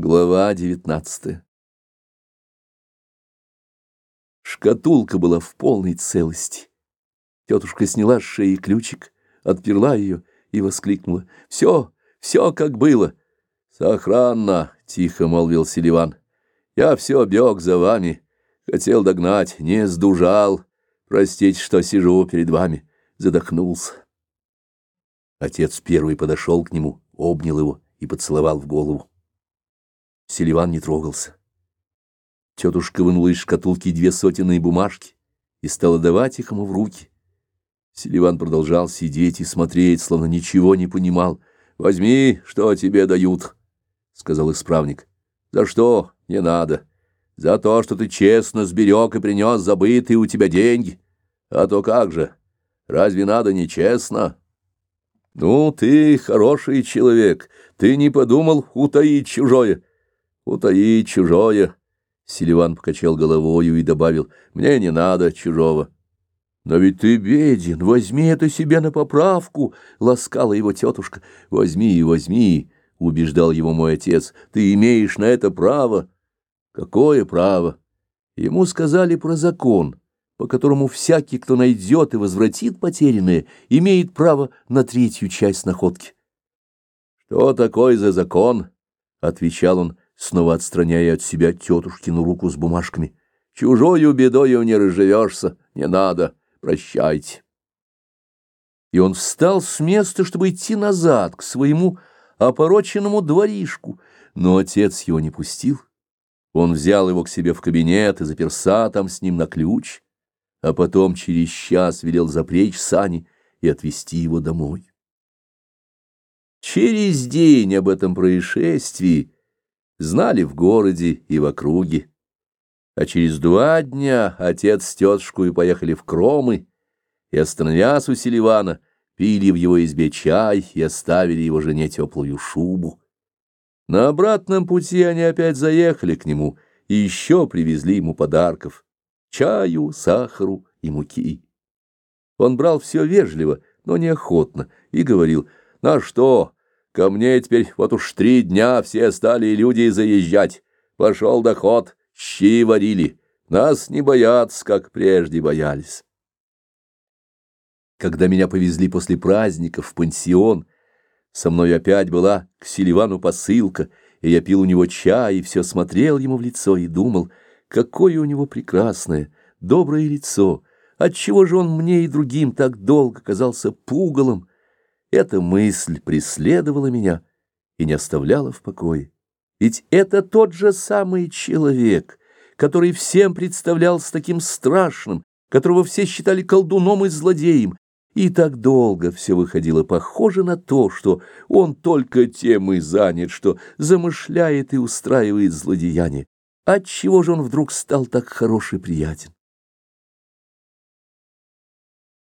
Глава девятнадцатая Шкатулка была в полной целости. Тетушка сняла с шеи ключик, отперла ее и воскликнула. «Все, все как было!» «Сохранно!» — тихо молвил Селиван. «Я все бег за вами, хотел догнать, не сдужал. Простите, что сижу перед вами, задохнулся». Отец первый подошел к нему, обнял его и поцеловал в голову. Селиван не трогался. Тетушка вынула из шкатулки две сотенные бумажки и стала давать их ему в руки. Селиван продолжал сидеть и смотреть, словно ничего не понимал. «Возьми, что тебе дают», — сказал исправник. «За что? Не надо. За то, что ты честно сберег и принес забытые у тебя деньги. А то как же? Разве надо нечестно?» «Ну, ты хороший человек. Ты не подумал утаить чужое?» Утаить чужое. Селиван покачал головою и добавил, мне не надо чужого. Но ведь ты беден, возьми это себе на поправку, ласкала его тетушка. Возьми, возьми, убеждал его мой отец, ты имеешь на это право. Какое право? Ему сказали про закон, по которому всякий, кто найдет и возвратит потерянное, имеет право на третью часть находки. Что такое за закон? отвечал он снова отстраняя от себя тетушкину руку с бумажками. «Чужою бедою не разживешься, не надо, прощайте». И он встал с места, чтобы идти назад, к своему опороченному дворишку, но отец его не пустил. Он взял его к себе в кабинет и заперся там с ним на ключ, а потом через час велел запречь сани и отвезти его домой. Через день об этом происшествии знали в городе и в округе. А через два дня отец с тетушкой поехали в Кромы и, остановясь у Селивана, пили в его избе чай и оставили его жене теплую шубу. На обратном пути они опять заехали к нему и еще привезли ему подарков — чаю, сахару и муки. Он брал все вежливо, но неохотно, и говорил, «На что, Ко мне теперь вот уж три дня все стали люди заезжать. Пошел доход, щи варили. Нас не боятся, как прежде боялись. Когда меня повезли после праздников в пансион, со мной опять была к Селивану посылка, и я пил у него чай и все смотрел ему в лицо и думал, какое у него прекрасное, доброе лицо, отчего же он мне и другим так долго казался пугалом, эта мысль преследовала меня и не оставляла в покое. Ведь это тот же самый человек, который всем представлялся таким страшным, которого все считали колдуном и злодеем, и так долго все выходило похоже на то, что он только тем и занят, что замышляет и устраивает злодеяние. Отчего же он вдруг стал так хорош и приятен?